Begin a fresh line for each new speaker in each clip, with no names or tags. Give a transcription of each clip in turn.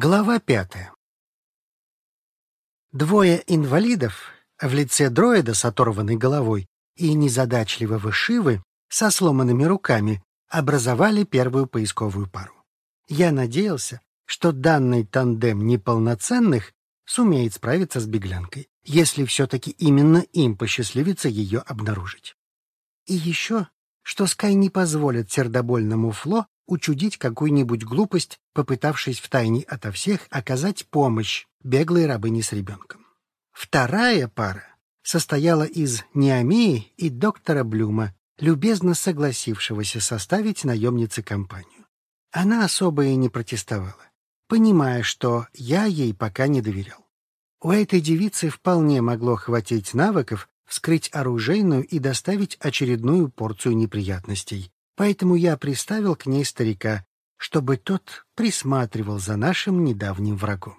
Глава пятая. Двое инвалидов в лице дроида с оторванной головой и незадачливого Шивы со сломанными руками образовали первую поисковую пару. Я надеялся, что данный тандем неполноценных сумеет справиться с беглянкой, если все-таки именно им посчастливится ее обнаружить. И еще, что Скай не позволит сердобольному Фло учудить какую-нибудь глупость, попытавшись втайне ото всех оказать помощь беглой рабыне с ребенком. Вторая пара состояла из Неомии и доктора Блюма, любезно согласившегося составить наемнице компанию. Она особо и не протестовала, понимая, что я ей пока не доверял. У этой девицы вполне могло хватить навыков вскрыть оружейную и доставить очередную порцию неприятностей, Поэтому я приставил к ней старика, чтобы тот присматривал за нашим недавним врагом.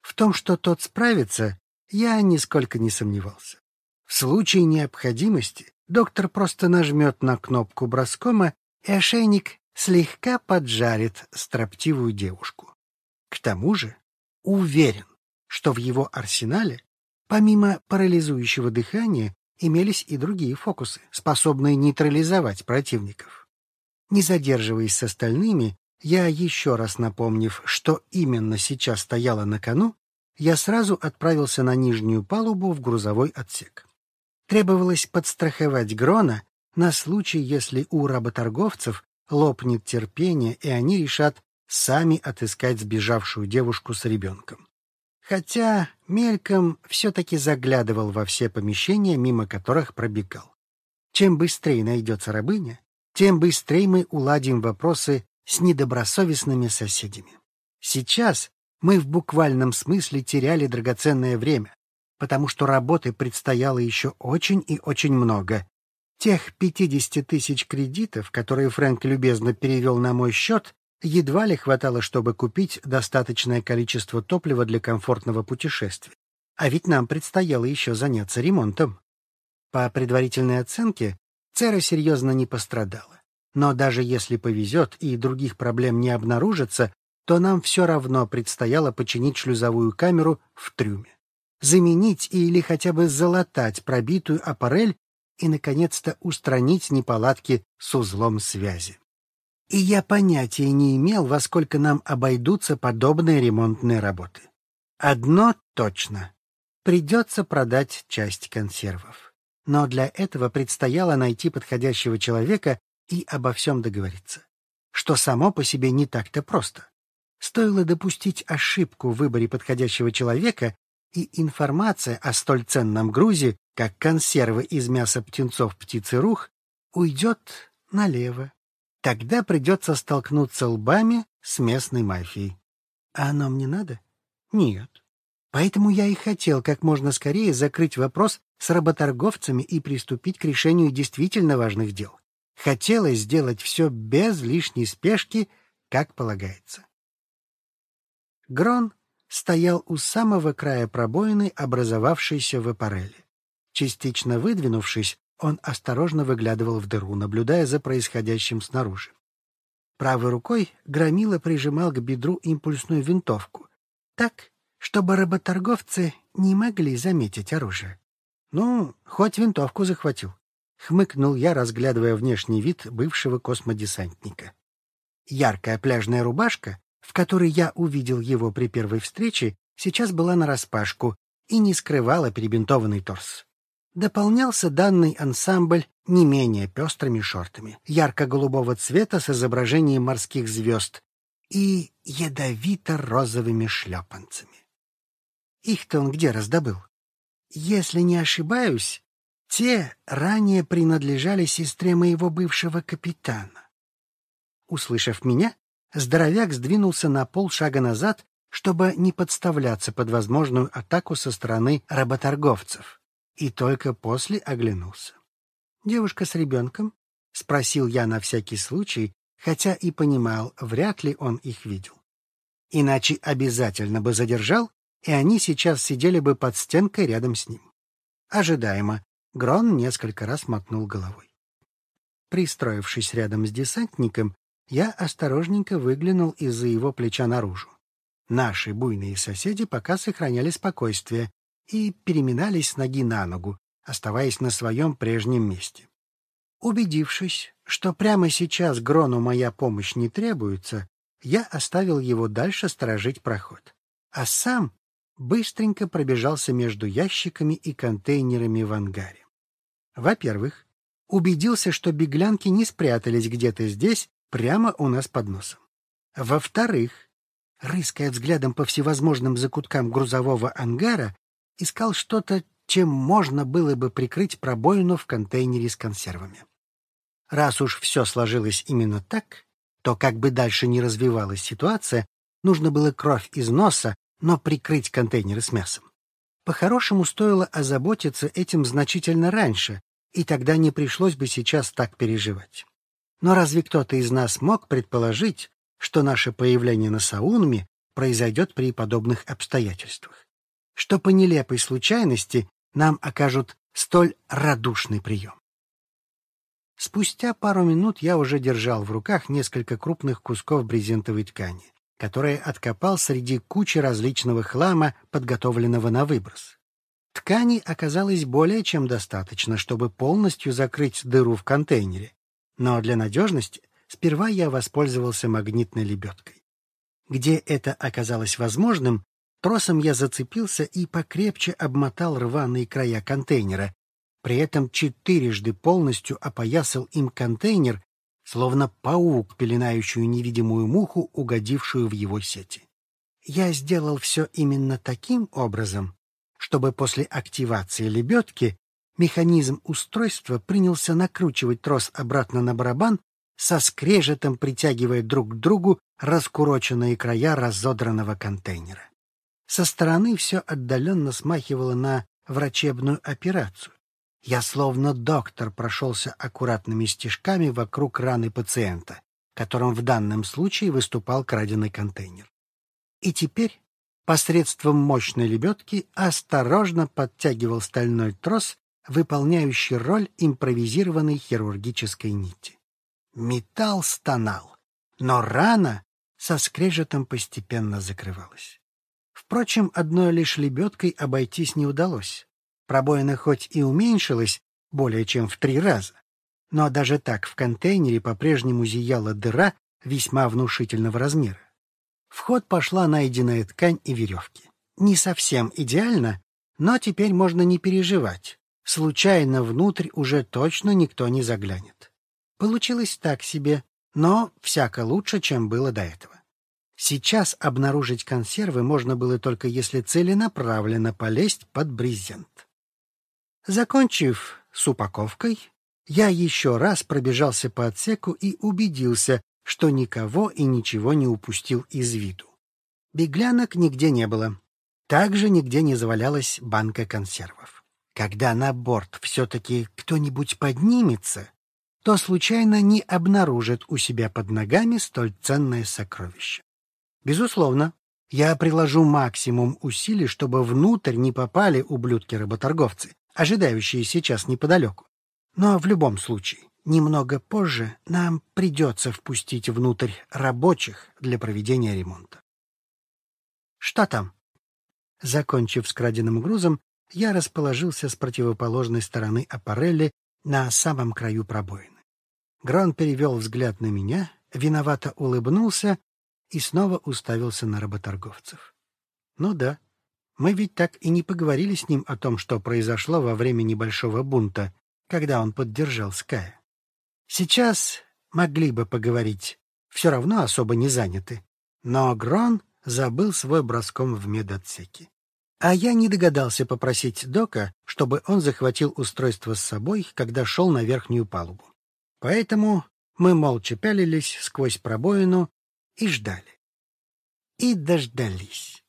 В том, что тот справится, я нисколько не сомневался. В случае необходимости доктор просто нажмет на кнопку броскома, и ошейник слегка поджарит строптивую девушку. К тому же уверен, что в его арсенале, помимо парализующего дыхания, имелись и другие фокусы, способные нейтрализовать противников. Не задерживаясь с остальными, я, еще раз напомнив, что именно сейчас стояло на кону, я сразу отправился на нижнюю палубу в грузовой отсек. Требовалось подстраховать Грона на случай, если у работорговцев лопнет терпение, и они решат сами отыскать сбежавшую девушку с ребенком хотя мельком все-таки заглядывал во все помещения, мимо которых пробегал. Чем быстрее найдется рабыня, тем быстрее мы уладим вопросы с недобросовестными соседями. Сейчас мы в буквальном смысле теряли драгоценное время, потому что работы предстояло еще очень и очень много. Тех 50 тысяч кредитов, которые Фрэнк любезно перевел на мой счет, едва ли хватало, чтобы купить достаточное количество топлива для комфортного путешествия. А ведь нам предстояло еще заняться ремонтом. По предварительной оценке, Цера серьезно не пострадала. Но даже если повезет и других проблем не обнаружится, то нам все равно предстояло починить шлюзовую камеру в трюме. Заменить или хотя бы залатать пробитую аппарель и, наконец-то, устранить неполадки с узлом связи и я понятия не имел, во сколько нам обойдутся подобные ремонтные работы. Одно точно — придется продать часть консервов. Но для этого предстояло найти подходящего человека и обо всем договориться. Что само по себе не так-то просто. Стоило допустить ошибку в выборе подходящего человека, и информация о столь ценном грузе, как консервы из мяса птенцов птицы рух, уйдет налево. Тогда придется столкнуться лбами с местной мафией. А оно мне надо? Нет. Поэтому я и хотел как можно скорее закрыть вопрос с работорговцами и приступить к решению действительно важных дел. Хотелось сделать все без лишней спешки, как полагается. Грон стоял у самого края пробоины, образовавшейся в аппареле. Частично выдвинувшись, он осторожно выглядывал в дыру, наблюдая за происходящим снаружи. Правой рукой Громила прижимал к бедру импульсную винтовку, так, чтобы работорговцы не могли заметить оружие. Ну, хоть винтовку захватил. Хмыкнул я, разглядывая внешний вид бывшего космодесантника. Яркая пляжная рубашка, в которой я увидел его при первой встрече, сейчас была нараспашку и не скрывала перебинтованный торс. Дополнялся данный ансамбль не менее пестрыми шортами, ярко-голубого цвета с изображением морских звезд и ядовито-розовыми шлепанцами. Их-то он где раздобыл? Если не ошибаюсь, те ранее принадлежали сестре моего бывшего капитана. Услышав меня, здоровяк сдвинулся на полшага назад, чтобы не подставляться под возможную атаку со стороны работорговцев и только после оглянулся. «Девушка с ребенком?» — спросил я на всякий случай, хотя и понимал, вряд ли он их видел. Иначе обязательно бы задержал, и они сейчас сидели бы под стенкой рядом с ним. Ожидаемо, Грон несколько раз мотнул головой. Пристроившись рядом с десантником, я осторожненько выглянул из-за его плеча наружу. Наши буйные соседи пока сохраняли спокойствие и переминались с ноги на ногу, оставаясь на своем прежнем месте. Убедившись, что прямо сейчас Грону моя помощь не требуется, я оставил его дальше сторожить проход, а сам быстренько пробежался между ящиками и контейнерами в ангаре. Во-первых, убедился, что беглянки не спрятались где-то здесь, прямо у нас под носом. Во-вторых, рыская взглядом по всевозможным закуткам грузового ангара, искал что-то, чем можно было бы прикрыть пробоину в контейнере с консервами. Раз уж все сложилось именно так, то как бы дальше ни развивалась ситуация, нужно было кровь из носа, но прикрыть контейнеры с мясом. По-хорошему стоило озаботиться этим значительно раньше, и тогда не пришлось бы сейчас так переживать. Но разве кто-то из нас мог предположить, что наше появление на Саунме произойдет при подобных обстоятельствах? Что по нелепой случайности нам окажут столь радушный прием? Спустя пару минут я уже держал в руках несколько крупных кусков брезентовой ткани, которые откопал среди кучи различного хлама, подготовленного на выброс. Ткани оказалось более чем достаточно, чтобы полностью закрыть дыру в контейнере, но для надежности сперва я воспользовался магнитной лебедкой. Где это оказалось возможным, тросом я зацепился и покрепче обмотал рваные края контейнера, при этом четырежды полностью опоясал им контейнер, словно паук, пеленающую невидимую муху, угодившую в его сети. Я сделал все именно таким образом, чтобы после активации лебедки механизм устройства принялся накручивать трос обратно на барабан, со скрежетом притягивая друг к другу раскуроченные края разодранного контейнера. Со стороны все отдаленно смахивало на врачебную операцию. Я словно доктор прошелся аккуратными стежками вокруг раны пациента, которым в данном случае выступал краденый контейнер. И теперь посредством мощной лебедки осторожно подтягивал стальной трос, выполняющий роль импровизированной хирургической нити. Металл стонал, но рана со скрежетом постепенно закрывалась. Впрочем, одной лишь лебедкой обойтись не удалось. Пробоина хоть и уменьшилась более чем в три раза, но даже так в контейнере по-прежнему зияла дыра весьма внушительного размера. В ход пошла найденная ткань и веревки. Не совсем идеально, но теперь можно не переживать. Случайно внутрь уже точно никто не заглянет. Получилось так себе, но всяко лучше, чем было до этого. Сейчас обнаружить консервы можно было только если целенаправленно полезть под брезент. Закончив с упаковкой, я еще раз пробежался по отсеку и убедился, что никого и ничего не упустил из виду. Беглянок нигде не было. Также нигде не завалялась банка консервов. Когда на борт все-таки кто-нибудь поднимется, то случайно не обнаружит у себя под ногами столь ценное сокровище. Безусловно, я приложу максимум усилий, чтобы внутрь не попали ублюдки-работорговцы, ожидающие сейчас неподалеку. Но в любом случае, немного позже нам придется впустить внутрь рабочих для проведения ремонта. Что там? Закончив с краденым грузом, я расположился с противоположной стороны аппарелли на самом краю пробоины. Грон перевел взгляд на меня, виновато улыбнулся и снова уставился на работорговцев. Ну да, мы ведь так и не поговорили с ним о том, что произошло во время небольшого бунта, когда он поддержал Ская. Сейчас могли бы поговорить, все равно особо не заняты. Но Грон забыл свой броском в медотсеке. А я не догадался попросить Дока, чтобы он захватил устройство с собой, когда шел на верхнюю палубу. Поэтому мы молча пялились сквозь пробоину и ждали. И дождались.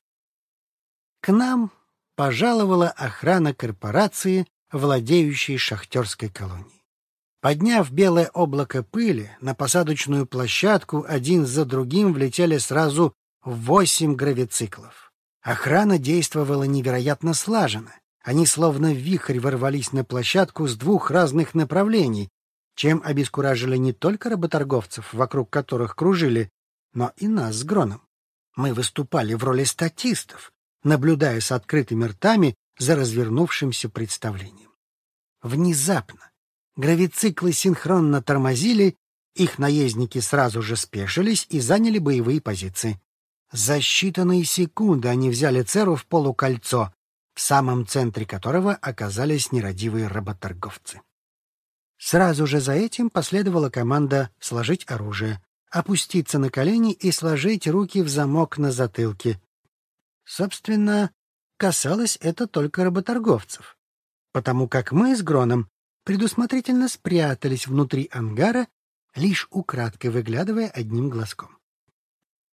К нам пожаловала охрана корпорации, владеющей шахтерской колонией. Подняв белое облако пыли, на посадочную площадку один за другим влетели сразу восемь гравициклов. Охрана действовала невероятно слаженно. Они словно вихрь ворвались на площадку с двух разных направлений, чем обескуражили не только работорговцев, вокруг которых кружили, но и нас с Гроном. Мы выступали в роли статистов, наблюдая с открытыми ртами за развернувшимся представлением. Внезапно гравициклы синхронно тормозили, их наездники сразу же спешились и заняли боевые позиции. За считанные секунды они взяли Церу в полукольцо, в самом центре которого оказались нерадивые работорговцы. Сразу же за этим последовала команда сложить оружие, опуститься на колени и сложить руки в замок на затылке. Собственно, касалось это только работорговцев, потому как мы с Гроном предусмотрительно спрятались внутри ангара, лишь украдкой выглядывая одним глазком.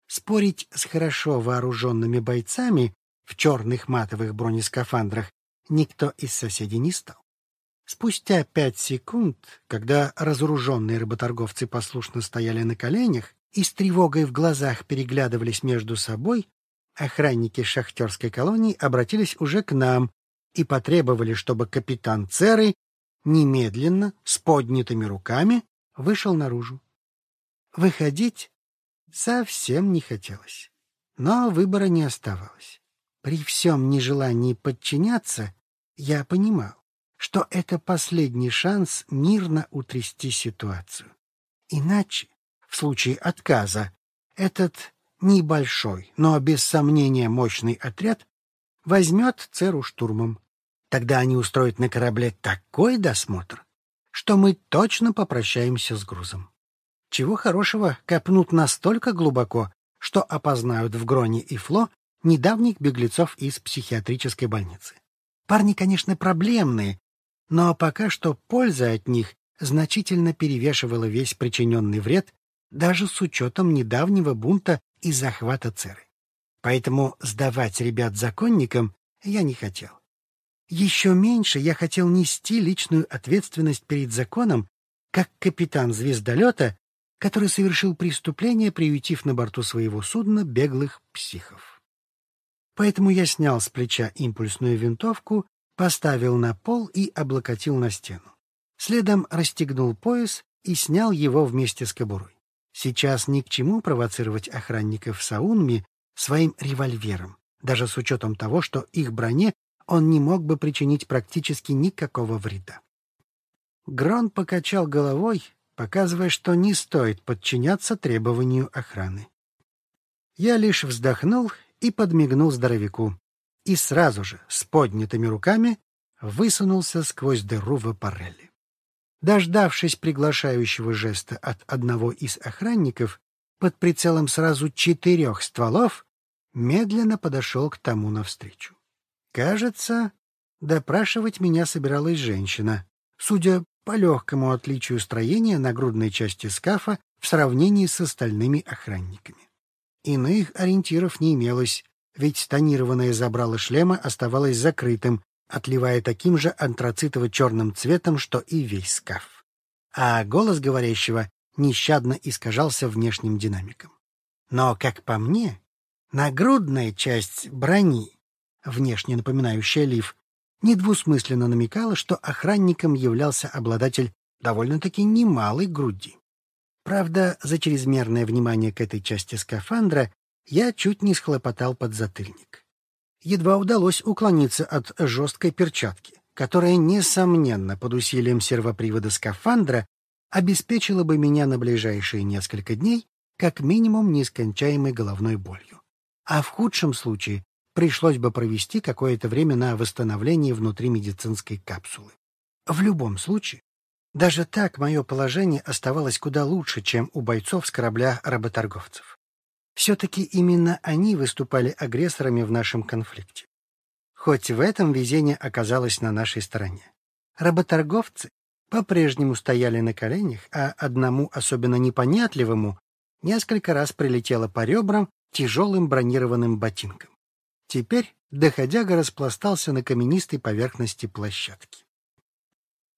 Спорить с хорошо вооруженными бойцами в черных матовых бронескафандрах никто из соседей не стал. Спустя пять секунд, когда разоруженные работорговцы послушно стояли на коленях и с тревогой в глазах переглядывались между собой, охранники шахтерской колонии обратились уже к нам и потребовали, чтобы капитан Церы немедленно, с поднятыми руками, вышел наружу. Выходить совсем не хотелось, но выбора не оставалось. При всем нежелании подчиняться я понимал, что это последний шанс мирно утрясти ситуацию. Иначе, в случае отказа, этот небольшой, но без сомнения мощный отряд возьмет Церу штурмом. Тогда они устроят на корабле такой досмотр, что мы точно попрощаемся с грузом. Чего хорошего копнут настолько глубоко, что опознают в Гроне и Фло недавних беглецов из психиатрической больницы. Парни, конечно, проблемные, но пока что польза от них значительно перевешивала весь причиненный вред, даже с учетом недавнего бунта и захвата Церы. Поэтому сдавать ребят законникам я не хотел. Еще меньше я хотел нести личную ответственность перед законом, как капитан звездолета, который совершил преступление, приютив на борту своего судна беглых психов. Поэтому я снял с плеча импульсную винтовку поставил на пол и облокотил на стену. Следом расстегнул пояс и снял его вместе с кобурой. Сейчас ни к чему провоцировать охранников Саунми своим револьвером, даже с учетом того, что их броне он не мог бы причинить практически никакого вреда. Грон покачал головой, показывая, что не стоит подчиняться требованию охраны. Я лишь вздохнул и подмигнул здоровяку и сразу же с поднятыми руками высунулся сквозь дыру в аппарелле. Дождавшись приглашающего жеста от одного из охранников, под прицелом сразу четырех стволов, медленно подошел к тому навстречу. Кажется, допрашивать меня собиралась женщина, судя по легкому отличию строения нагрудной части скафа в сравнении с остальными охранниками. Иных ориентиров не имелось, ведь тонированное забрало шлема оставалось закрытым, отливая таким же антрацитово-черным цветом, что и весь скаф. А голос говорящего нещадно искажался внешним динамиком. Но, как по мне, нагрудная часть брони, внешне напоминающая лиф, недвусмысленно намекала, что охранником являлся обладатель довольно-таки немалой груди. Правда, за чрезмерное внимание к этой части скафандра я чуть не схлопотал подзатыльник. Едва удалось уклониться от жесткой перчатки, которая, несомненно, под усилием сервопривода скафандра обеспечила бы меня на ближайшие несколько дней как минимум нескончаемой головной болью. А в худшем случае пришлось бы провести какое-то время на восстановлении внутри медицинской капсулы. В любом случае, даже так мое положение оставалось куда лучше, чем у бойцов с корабля работорговцев. Все-таки именно они выступали агрессорами в нашем конфликте. Хоть в этом везение оказалось на нашей стороне. Работорговцы по-прежнему стояли на коленях, а одному особенно непонятливому несколько раз прилетело по ребрам тяжелым бронированным ботинком. Теперь доходяга распластался на каменистой поверхности площадки.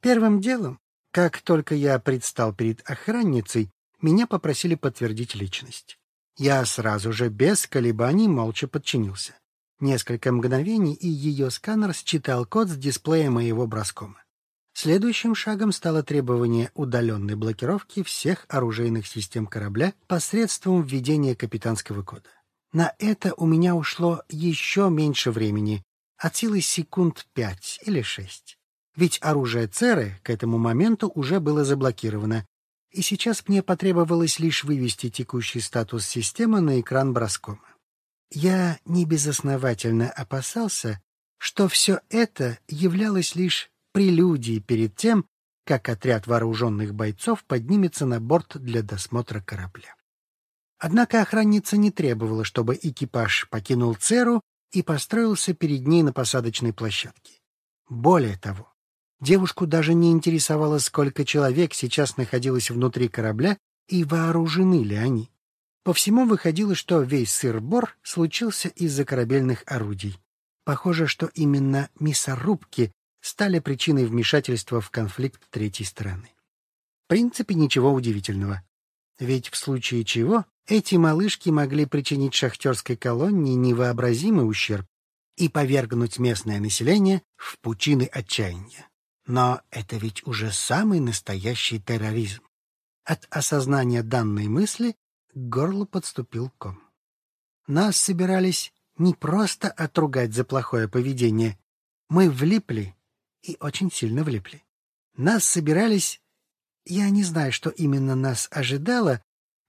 Первым делом, как только я предстал перед охранницей, меня попросили подтвердить личность. Я сразу же, без колебаний, молча подчинился. Несколько мгновений, и ее сканер считал код с дисплея моего броскома. Следующим шагом стало требование удаленной блокировки всех оружейных систем корабля посредством введения капитанского кода. На это у меня ушло еще меньше времени, от силы секунд пять или шесть. Ведь оружие Церы к этому моменту уже было заблокировано, и сейчас мне потребовалось лишь вывести текущий статус системы на экран броскома. Я небезосновательно опасался, что все это являлось лишь прелюдией перед тем, как отряд вооруженных бойцов поднимется на борт для досмотра корабля. Однако охранница не требовала, чтобы экипаж покинул Церу и построился перед ней на посадочной площадке. Более того, девушку даже не интересовало, сколько человек сейчас находилось внутри корабля и вооружены ли они. По всему выходило, что весь сыр-бор случился из-за корабельных орудий. Похоже, что именно мясорубки стали причиной вмешательства в конфликт третьей стороны. В принципе, ничего удивительного. Ведь в случае чего эти малышки могли причинить шахтерской колонии невообразимый ущерб и повергнуть местное население в пучины отчаяния. Но это ведь уже самый настоящий терроризм. От осознания данной мысли к горлу подступил ком. Нас собирались не просто отругать за плохое поведение. Мы влипли и очень сильно влипли. Нас собирались... Я не знаю, что именно нас ожидало,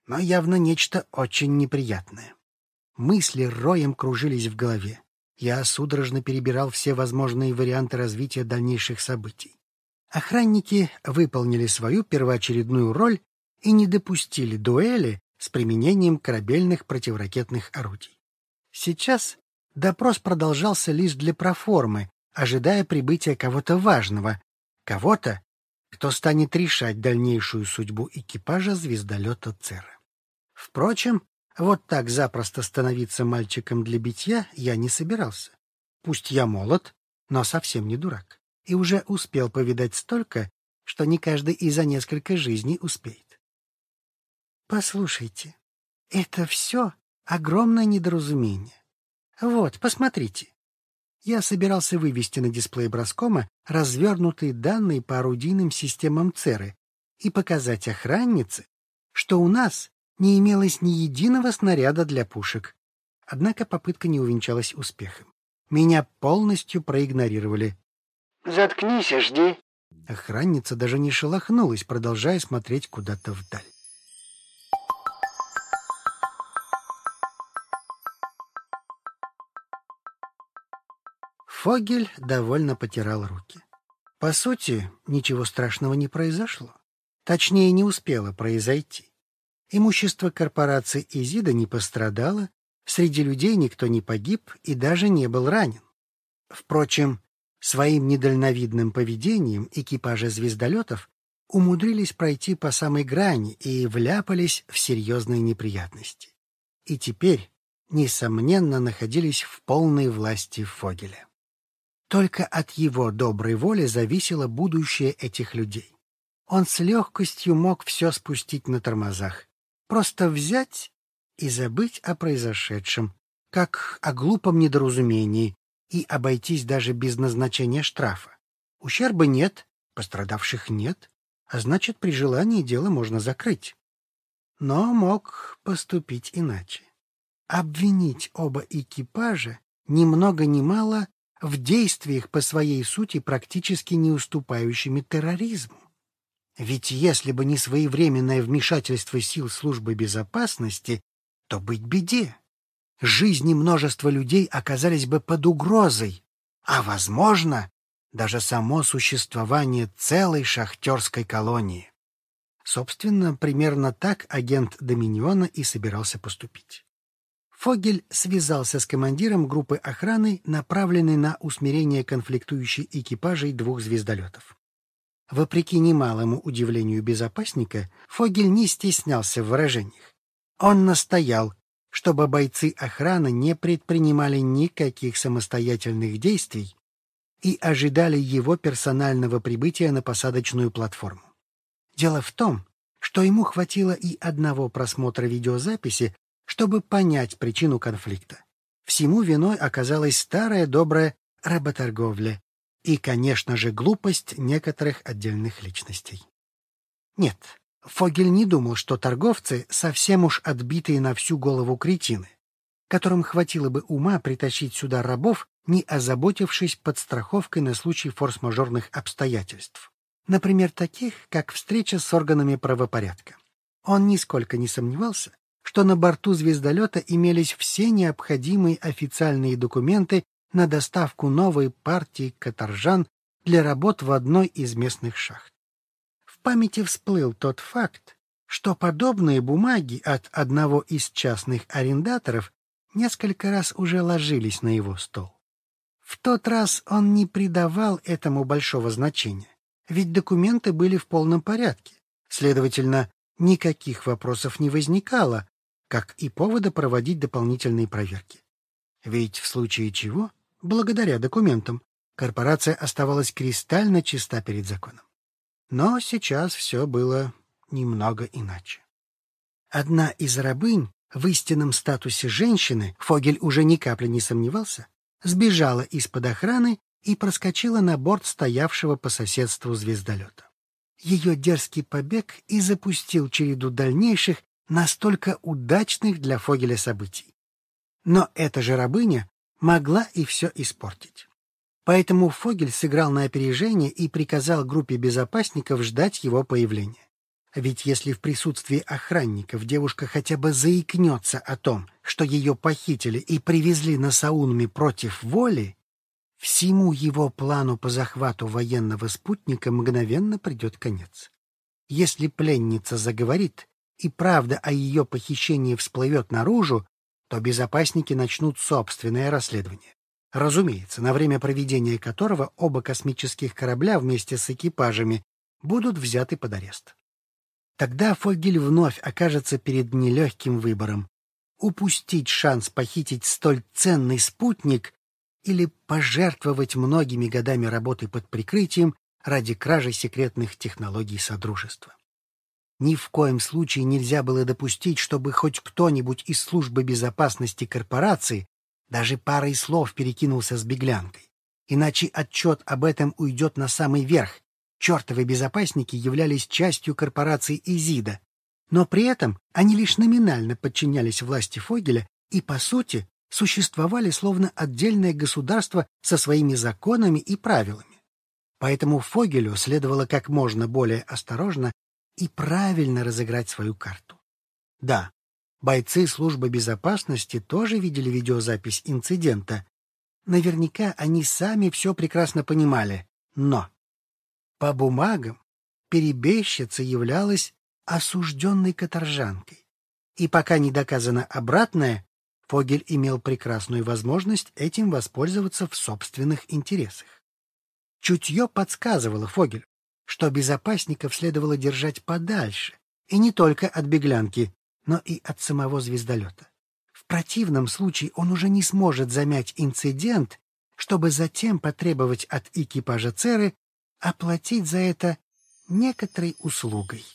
но явно нечто очень неприятное. Мысли роем кружились в голове. Я судорожно перебирал все возможные варианты развития дальнейших событий. Охранники выполнили свою первоочередную роль и не допустили дуэли с применением корабельных противоракетных орудий. Сейчас допрос продолжался лишь для проформы, ожидая прибытия кого-то важного, кого-то, кто станет решать дальнейшую судьбу экипажа звездолета Цера. Впрочем, вот так запросто становиться мальчиком для битья я не собирался. Пусть я молод, но совсем не дурак, и уже успел повидать столько, что не каждый и за несколько жизней успеет. Послушайте, это все огромное недоразумение. Вот, посмотрите. Я собирался вывести на дисплей броскома развернутые данные по орудийным системам ЦЕРы и показать охраннице, что у нас не имелось ни единого снаряда для пушек. Однако попытка не увенчалась успехом. Меня полностью проигнорировали.
«Заткнись и жди».
Охранница даже не шелохнулась, продолжая смотреть куда-то вдаль. Фогель довольно потирал руки. По сути, ничего страшного не произошло. Точнее, не успело произойти. Имущество корпорации Изида не пострадало, среди людей никто не погиб и даже не был ранен. Впрочем, своим недальновидным поведением экипажи звездолетов умудрились пройти по самой грани и вляпались в серьезные неприятности. И теперь, несомненно, находились в полной власти Фогеля. Только от его доброй воли зависело будущее этих людей. Он с легкостью мог все спустить на тормозах, Просто взять и забыть о произошедшем, как о глупом недоразумении, и обойтись даже без назначения штрафа. Ущерба нет, пострадавших нет, а значит, при желании дело можно закрыть. Но мог поступить иначе. Обвинить оба экипажа ни много ни мало в действиях по своей сути практически не уступающими терроризму. Ведь если бы не своевременное вмешательство сил службы безопасности, то быть беде. Жизни множества людей оказались бы под угрозой, а, возможно, даже само существование целой шахтерской колонии. Собственно, примерно так агент Доминиона и собирался поступить. Фогель связался с командиром группы охраны, направленной на усмирение конфликтующей экипажей двух звездолетов. Вопреки немалому удивлению безопасника, Фогель не стеснялся в выражениях. Он настоял, чтобы бойцы охраны не предпринимали никаких самостоятельных действий и ожидали его персонального прибытия на посадочную платформу. Дело в том, что ему хватило и одного просмотра видеозаписи, чтобы понять причину конфликта. Всему виной оказалась старая добрая работорговля, и, конечно же, глупость некоторых отдельных личностей. Нет, Фогель не думал, что торговцы совсем уж отбитые на всю голову кретины. которым хватило бы ума притащить сюда рабов, не озаботившись подстраховкой на случай форс-мажорных обстоятельств. Например, таких, как встреча с органами правопорядка. Он нисколько не сомневался, что на борту звездолета имелись все необходимые официальные документы на доставку новой партии каторжан для работ в одной из местных шахт. В памяти всплыл тот факт, что подобные бумаги от одного из частных арендаторов несколько раз уже ложились на его стол. В тот раз он не придавал этому большого значения, ведь документы были в полном порядке. Следовательно, никаких вопросов не возникало, как и повода проводить дополнительные проверки. Ведь в случае чего, благодаря документам, корпорация оставалась кристально чиста перед законом. Но сейчас все было немного иначе. Одна из рабынь в истинном статусе женщины, Фогель уже ни капли не сомневался, сбежала из-под охраны и проскочила на борт стоявшего по соседству звездолета. Ее дерзкий побег и запустил череду дальнейших, настолько удачных для Фогеля событий. Но эта же рабыня могла и все испортить. Поэтому Фогель сыграл на опережение и приказал группе безопасников ждать его появления. Ведь если в присутствии охранников девушка хотя бы заикнется о том, что ее похитили и привезли на Саунме против воли, всему его плану по захвату военного спутника мгновенно придет конец. Если пленница заговорит, и правда о ее похищении всплывет наружу, то безопасники начнут собственное расследование. Разумеется, на время проведения которого оба космических корабля вместе с экипажами будут взяты под арест. Тогда Фогель вновь окажется перед нелегким выбором — упустить шанс похитить столь ценный спутник или пожертвовать многими годами работы под прикрытием ради кражи секретных технологий Содружества. Ни в коем случае нельзя было допустить, чтобы хоть кто-нибудь из службы безопасности корпорации даже парой слов перекинулся с беглянкой. Иначе отчет об этом уйдет на самый верх. Чертовы безопасники являлись частью корпорации Изида, но при этом они лишь номинально подчинялись власти Фогеля и, по сути, существовали словно отдельное государство со своими законами и правилами. Поэтому Фогелю следовало как можно более осторожно и правильно разыграть свою карту. Да, бойцы службы безопасности тоже видели видеозапись инцидента. Наверняка они сами все прекрасно понимали, но по бумагам перебежчица являлась осужденной каторжанкой. И пока не доказано обратное, Фогель имел прекрасную возможность этим воспользоваться в собственных интересах. Чутье подсказывало Фогелю, что безопасников следовало держать подальше, и не только от беглянки, но и от самого звездолета. В противном случае он уже не сможет замять инцидент, чтобы затем потребовать от экипажа Церы оплатить за это некоторой услугой.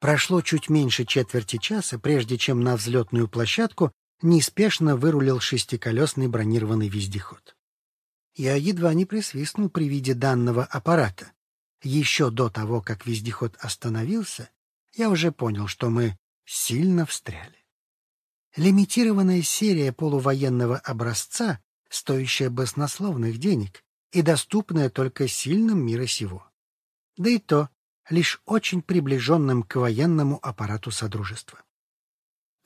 Прошло чуть меньше четверти часа, прежде чем на взлетную площадку неспешно вырулил шестиколесный бронированный вездеход. Я едва не присвистнул при виде данного аппарата. Еще до того, как вездеход остановился, я уже понял, что мы сильно встряли. Лимитированная серия полувоенного образца, стоящая баснословных денег и доступная только сильным мира сего. Да и то лишь очень приближенным к военному аппарату Содружества.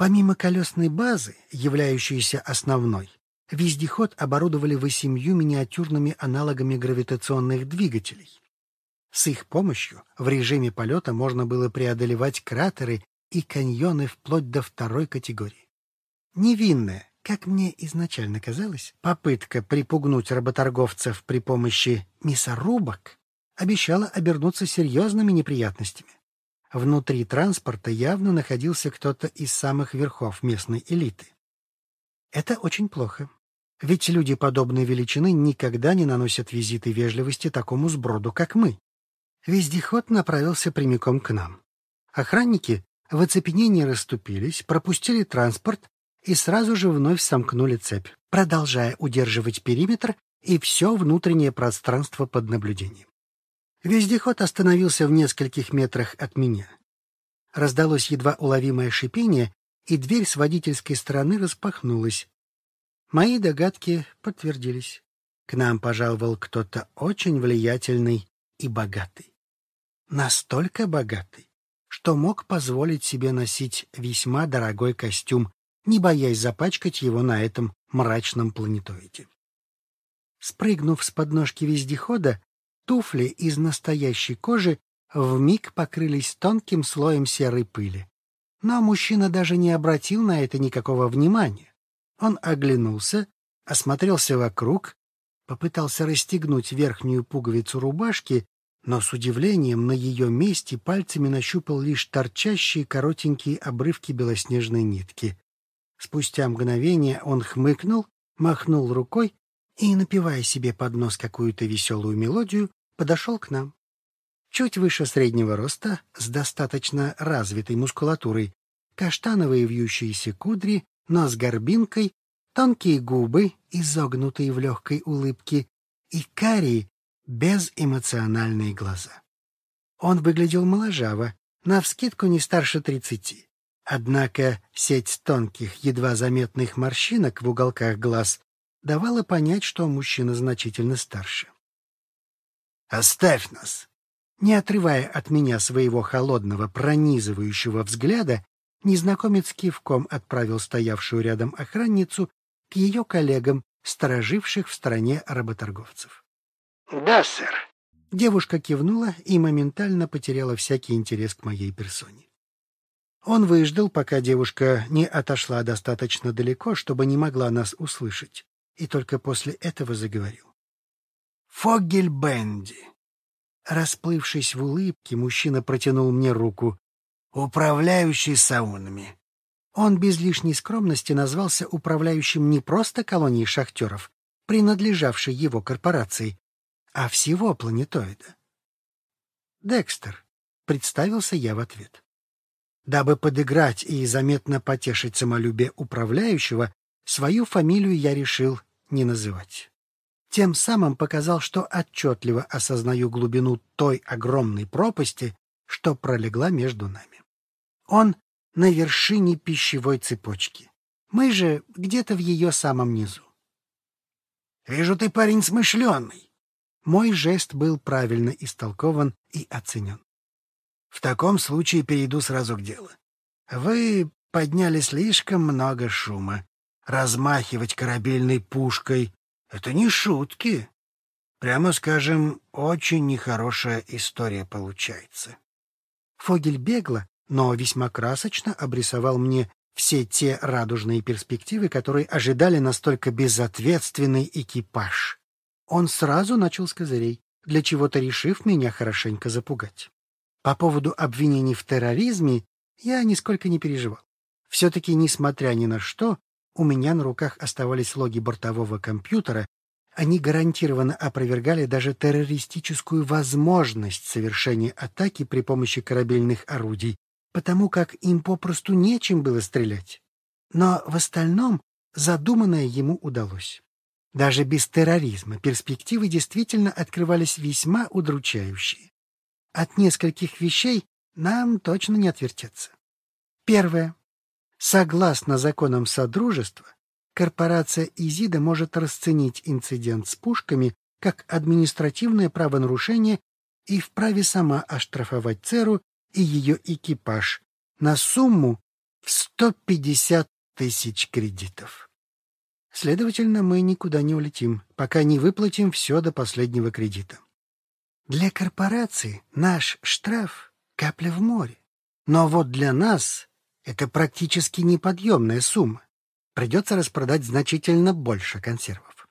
Помимо колесной базы, являющейся основной, вездеход оборудовали восемью миниатюрными аналогами гравитационных двигателей. С их помощью в режиме полета можно было преодолевать кратеры и каньоны вплоть до второй категории. Невинная, как мне изначально казалось, попытка припугнуть работорговцев при помощи мясорубок обещала обернуться серьезными неприятностями. Внутри транспорта явно находился кто-то из самых верхов местной элиты. Это очень плохо. Ведь люди подобной величины никогда не наносят визиты вежливости такому сброду, как мы. Вездеход направился прямиком к нам. Охранники в оцепенении расступились, пропустили транспорт и сразу же вновь сомкнули цепь, продолжая удерживать периметр и все внутреннее пространство под наблюдением. Вездеход остановился в нескольких метрах от меня. Раздалось едва уловимое шипение, и дверь с водительской стороны распахнулась. Мои догадки подтвердились. К нам пожаловал кто-то очень влиятельный и богатый. Настолько богатый, что мог позволить себе носить весьма дорогой костюм, не боясь запачкать его на этом мрачном планетоиде. Спрыгнув с подножки вездехода, туфли из настоящей кожи вмиг покрылись тонким слоем серой пыли. Но мужчина даже не обратил на это никакого внимания. Он оглянулся, осмотрелся вокруг, попытался расстегнуть верхнюю пуговицу рубашки, но с удивлением на ее месте пальцами нащупал лишь торчащие коротенькие обрывки белоснежной нитки. Спустя мгновение он хмыкнул, махнул рукой и, напевая себе под нос какую-то веселую мелодию, подошел к нам. Чуть выше среднего роста, с достаточно развитой мускулатурой, каштановые вьющиеся кудри, нос горбинкой, тонкие губы, изогнутые в легкой улыбке, и карие, безэмоциональные глаза. Он выглядел моложаво, навскидку не старше тридцати. Однако сеть тонких, едва заметных морщинок в уголках глаз давала понять, что мужчина значительно старше. «Оставь нас!» Не отрывая от меня своего холодного, пронизывающего взгляда, незнакомец кивком отправил стоявшую рядом охранницу к ее коллегам, стороживших в стороне работорговцев.
«Да, сэр».
Девушка кивнула и моментально потеряла всякий интерес к моей персоне. Он выждал, пока девушка не отошла достаточно далеко, чтобы не могла нас услышать, и только после этого заговорил. «Фогель Бенди». Расплывшись в улыбке, мужчина протянул мне руку. «Управляющий саунами». Он без лишней скромности назвался управляющим не просто колонией шахтеров, принадлежавшей его корпорации, а всего планетоида. «Декстер», — представился я в ответ. Дабы подыграть и заметно потешить самолюбие управляющего, свою фамилию я решил не называть. Тем самым показал, что отчетливо осознаю глубину той огромной пропасти, что пролегла между нами. Он на вершине пищевой цепочки. Мы же где-то в ее самом низу. «Вижу, ты парень смышленый». Мой жест был правильно истолкован и оценен. В таком случае перейду сразу к делу. Вы подняли слишком много шума. Размахивать корабельной пушкой — это не шутки. Прямо скажем, очень нехорошая история получается. Фогель бегло, но весьма красочно обрисовал мне все те радужные перспективы, которые ожидали настолько безответственный экипаж. Он сразу начал с козырей, для чего-то решив меня хорошенько запугать. По поводу обвинений в терроризме я нисколько не переживал. Все-таки, несмотря ни на что, у меня на руках оставались логи бортового компьютера, они гарантированно опровергали даже террористическую возможность совершения атаки при помощи корабельных орудий, потому как им попросту нечем было стрелять. Но в остальном задуманное ему удалось. Даже без терроризма перспективы действительно открывались весьма удручающие. От нескольких вещей нам точно не отвертеться. Первое. Согласно законам Содружества, корпорация Изида может расценить инцидент с пушками как административное правонарушение и вправе сама оштрафовать ЦЕРУ и ее экипаж на сумму в 150 тысяч кредитов. Следовательно, мы никуда не улетим, пока не выплатим все до последнего кредита. Для корпорации наш штраф — капля в море. Но вот для нас это практически неподъемная сумма. Придется распродать значительно больше консервов.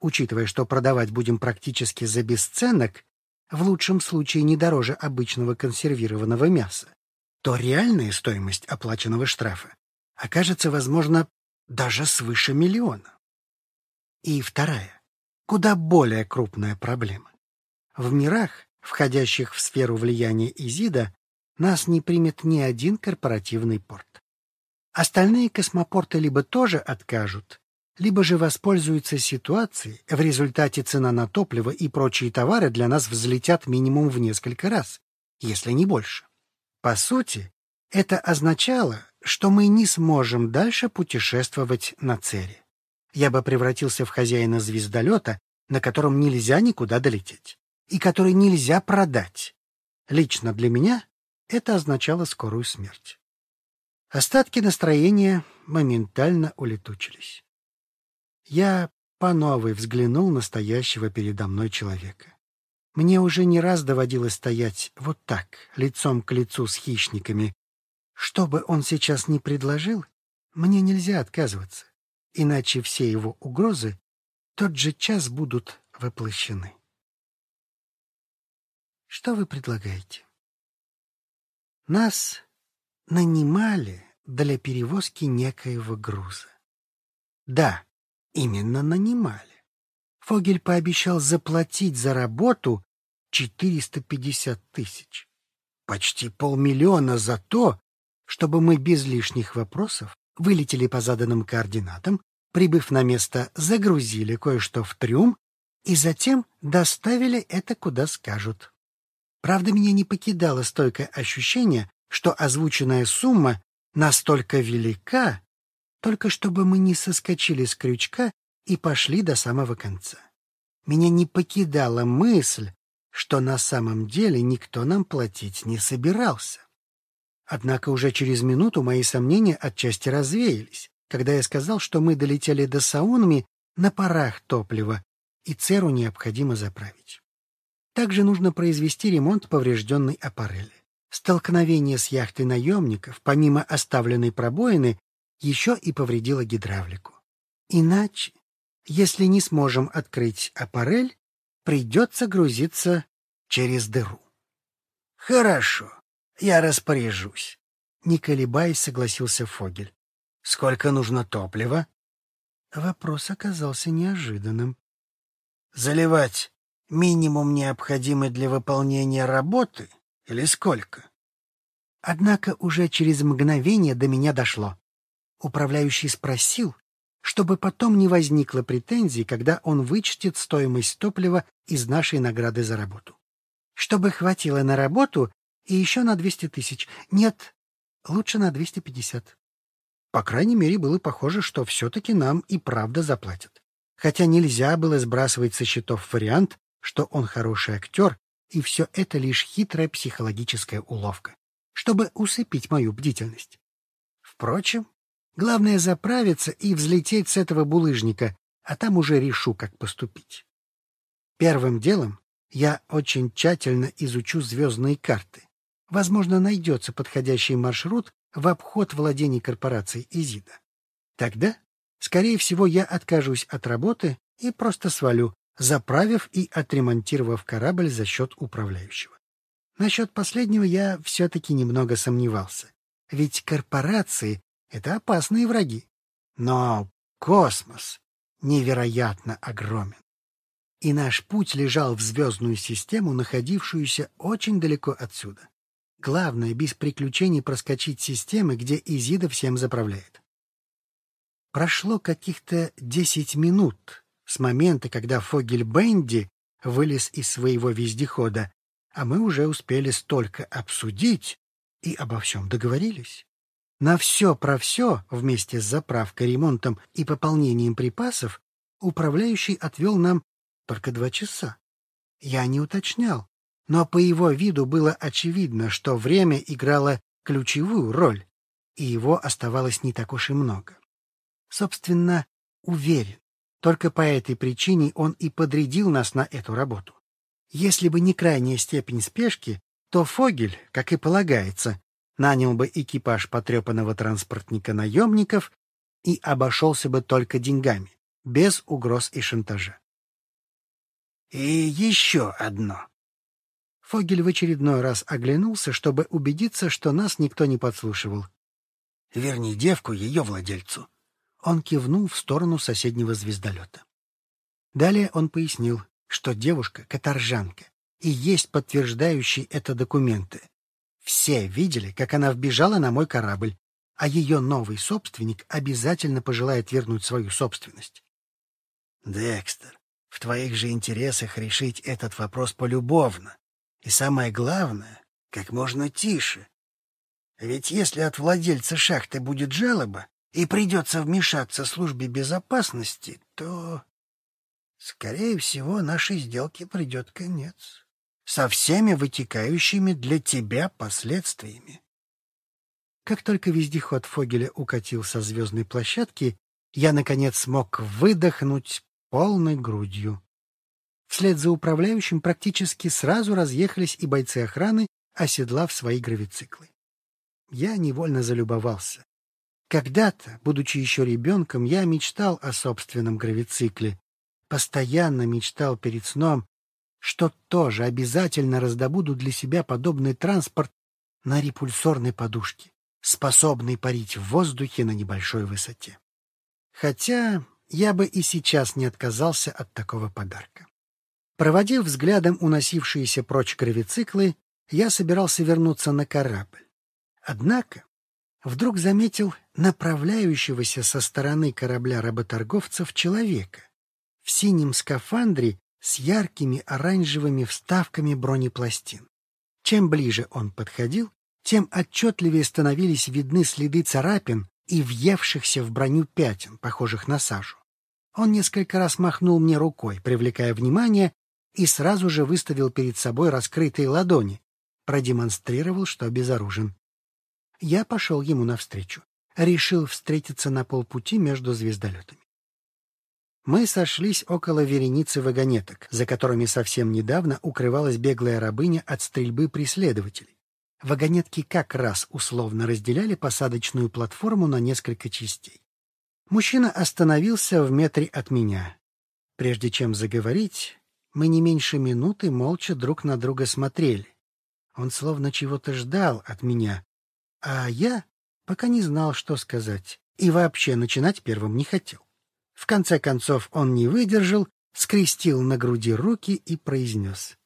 Учитывая, что продавать будем практически за бесценок, в лучшем случае не дороже обычного консервированного мяса, то реальная стоимость оплаченного штрафа окажется, возможно, даже свыше миллиона. И вторая, куда более крупная проблема. В мирах, входящих в сферу влияния Изида, нас не примет ни один корпоративный порт. Остальные космопорты либо тоже откажут, либо же воспользуются ситуацией, в результате цена на топливо и прочие товары для нас взлетят минимум в несколько раз, если не больше. По сути, это означало, что мы не сможем дальше путешествовать на Цере. Я бы превратился в хозяина звездолета, на котором нельзя никуда долететь, и который нельзя продать. Лично для меня это означало скорую смерть. Остатки настроения моментально улетучились. Я по новой взглянул на стоящего передо мной человека. Мне уже не раз доводилось стоять вот так, лицом к лицу с хищниками. Что бы он сейчас ни предложил, мне нельзя отказываться, иначе все его угрозы тот же час будут воплощены. Что вы предлагаете? Нас нанимали для перевозки некоего груза. Да, именно нанимали. Фогель пообещал заплатить за работу 450 тысяч. Почти полмиллиона за то, чтобы мы без лишних вопросов вылетели по заданным координатам, прибыв на место, загрузили кое-что в трюм и затем доставили это куда скажут. Правда, меня не покидало стойкое ощущение, что озвученная сумма настолько велика, только чтобы мы не соскочили с крючка и пошли до самого конца. Меня не покидала мысль, что на самом деле никто нам платить не собирался. Однако уже через минуту мои сомнения отчасти развеялись, когда я сказал, что мы долетели до Саунами на парах топлива, и церу необходимо заправить. Также нужно произвести ремонт поврежденной аппарели. Столкновение с яхтой наемников, помимо оставленной пробоины, еще и повредило гидравлику. Иначе, если не сможем открыть аппарель, придется грузиться через дыру. — Хорошо, я распоряжусь. Не колебаясь, согласился Фогель. — Сколько нужно топлива? Вопрос оказался неожиданным. — Заливать минимум необходимый для выполнения работы или сколько? Однако уже через мгновение до меня дошло. Управляющий спросил, чтобы потом не возникло претензий, когда он вычтет стоимость топлива из нашей награды за работу. Чтобы хватило на работу и еще на 200 тысяч. Нет, лучше на 250. По крайней мере, было похоже, что все-таки нам и правда заплатят. Хотя нельзя было сбрасывать со счетов вариант, что он хороший актер, и все это лишь хитрая психологическая уловка, чтобы усыпить мою бдительность. Впрочем, главное заправиться и взлететь с этого булыжника, а там уже решу, как поступить. Первым делом я очень тщательно изучу звездные карты. Возможно, найдется подходящий маршрут в обход владений корпорации Изида. Тогда, скорее всего, я откажусь от работы и просто свалю, заправив и отремонтировав корабль за счет управляющего. Насчет последнего я все-таки немного сомневался. Ведь корпорации — это опасные враги. Но космос невероятно огромен. И наш путь лежал в звездную систему, находившуюся очень далеко отсюда. Главное, без приключений проскочить системы, где Изида всем заправляет. Прошло каких-то десять минут, с момента, когда Фогель Бенди вылез из своего вездехода, а мы уже успели столько обсудить и обо всем договорились. На все про все, вместе с заправкой, ремонтом и пополнением припасов, управляющий отвел нам только два часа. Я не уточнял, но по его виду было очевидно, что время играло ключевую роль, и его оставалось не так уж и много. Собственно, уверен, только по этой причине он и подрядил нас на эту работу. Если бы не крайняя степень спешки, то Фогель, как и полагается, нанял бы экипаж потрепанного транспортника наемников и обошелся бы только деньгами, без угроз и шантажа. И еще одно. Фогель в очередной раз оглянулся, чтобы убедиться, что нас никто не подслушивал. «Верни девку ее владельцу», он кивнул в сторону соседнего звездолета. Далее он пояснил, что девушка — каторжанка, и есть подтверждающие это документы. Все видели, как она вбежала на мой корабль, а ее новый собственник обязательно пожелает вернуть свою собственность.
Декстер, в твоих же интересах решить этот вопрос полюбовно. И самое главное, как можно тише. Ведь если от владельца шахты будет жалоба и придется вмешаться службе безопасности, то, скорее всего, нашей сделке придет конец. Со всеми вытекающими для тебя последствиями.
Как только вездеход Фогеля укатил со звездной площадки, я, наконец, смог выдохнуть полной грудью. Вслед за управляющим практически сразу разъехались и бойцы охраны, оседлав свои гравициклы. Я невольно залюбовался. Когда-то, будучи еще ребенком, я мечтал о собственном гравицикле. Постоянно мечтал перед сном, что тоже обязательно раздобуду для себя подобный транспорт на репульсорной подушке, способный парить в воздухе на небольшой высоте. Хотя я бы и сейчас не отказался от такого подарка. Проводив взглядом уносившиеся прочь гравициклы, я собирался вернуться на корабль. Однако вдруг заметил направляющегося со стороны корабля работорговцев человека в синем скафандре с яркими оранжевыми вставками бронепластин. Чем ближе он подходил, тем отчетливее становились видны следы царапин и въевшихся в броню пятен, похожих на сажу. Он несколько раз махнул мне рукой, привлекая внимание, и сразу же выставил перед собой раскрытые ладони, продемонстрировал, что безоружен. Я пошел ему навстречу, решил встретиться на полпути между звездолетами. Мы сошлись около вереницы вагонеток, за которыми совсем недавно укрывалась беглая рабыня от стрельбы преследователей. Вагонетки как раз условно разделяли посадочную платформу на несколько частей. Мужчина остановился в метре от меня. Прежде чем заговорить, мы не меньше минуты молча друг на друга смотрели. Он словно чего-то ждал от меня, а я пока не знал, что сказать, и вообще начинать первым не хотел. В конце концов он не выдержал, скрестил на груди руки и произнес.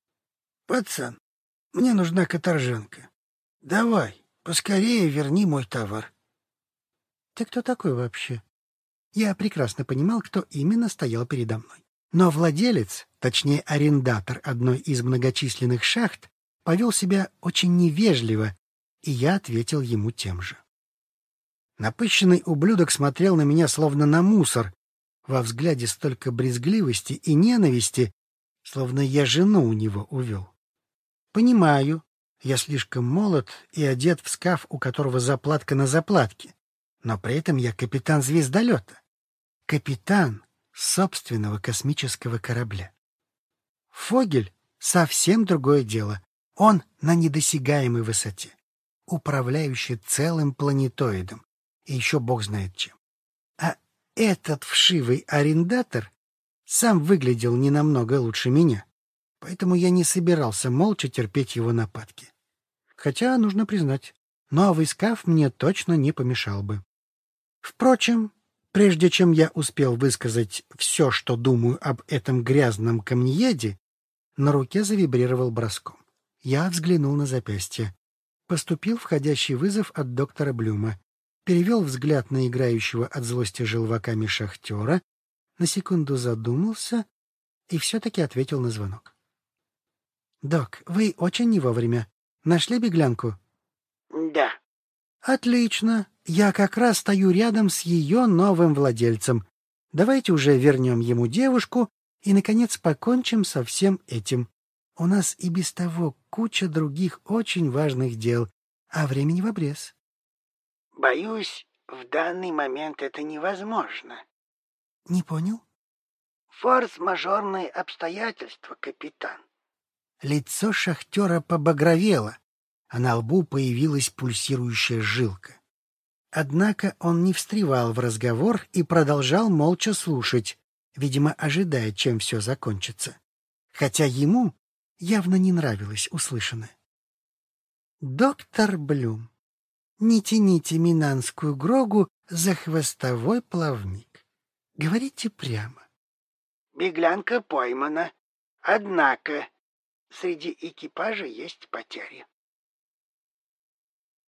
— Пацан, мне нужна каторжанка. Давай, поскорее верни мой товар. — Ты кто такой вообще? Я прекрасно понимал, кто именно стоял передо мной. Но владелец, точнее арендатор одной из многочисленных шахт, повел себя очень невежливо, и я ответил ему тем же. Напыщенный ублюдок смотрел на меня словно на мусор, во взгляде столько брезгливости и ненависти, словно я жену у него увел. Понимаю, я слишком молод и одет в скаф, у которого заплатка на заплатке, но при этом я капитан звездолета. Капитан, собственного космического корабля. Фогель — совсем другое дело. Он на недосягаемой высоте, управляющий целым планетоидом, и еще бог знает чем. А этот вшивый арендатор сам выглядел не намного лучше меня, поэтому я не собирался молча терпеть его нападки. Хотя, нужно признать, новый скаф мне точно не помешал бы. Впрочем, Прежде чем я успел высказать все, что думаю об этом грязном камнееде, на руке завибрировал броском. Я взглянул на запястье. Поступил входящий вызов от доктора Блюма. Перевел взгляд на играющего от злости желваками шахтера, на секунду задумался и все-таки ответил на звонок. — Док, вы очень не вовремя. Нашли беглянку?
— Да.
— Отлично. Я как раз стою рядом с ее новым владельцем. Давайте уже вернем ему девушку и, наконец, покончим со всем этим. У нас и без того куча других очень важных дел, а времени в обрез.
— Боюсь, в данный момент это невозможно.
— Не понял?
— Форс-мажорные обстоятельства, капитан.
Лицо шахтера побагровело, а на лбу появилась пульсирующая жилка. Однако он не встревал в разговор и продолжал молча слушать, видимо, ожидая, чем все закончится. Хотя ему явно не нравилось услышанное. «Доктор Блюм, не тяните минанскую грогу за хвостовой плавник. Говорите прямо».
«Беглянка поймана. Однако среди экипажа есть потери».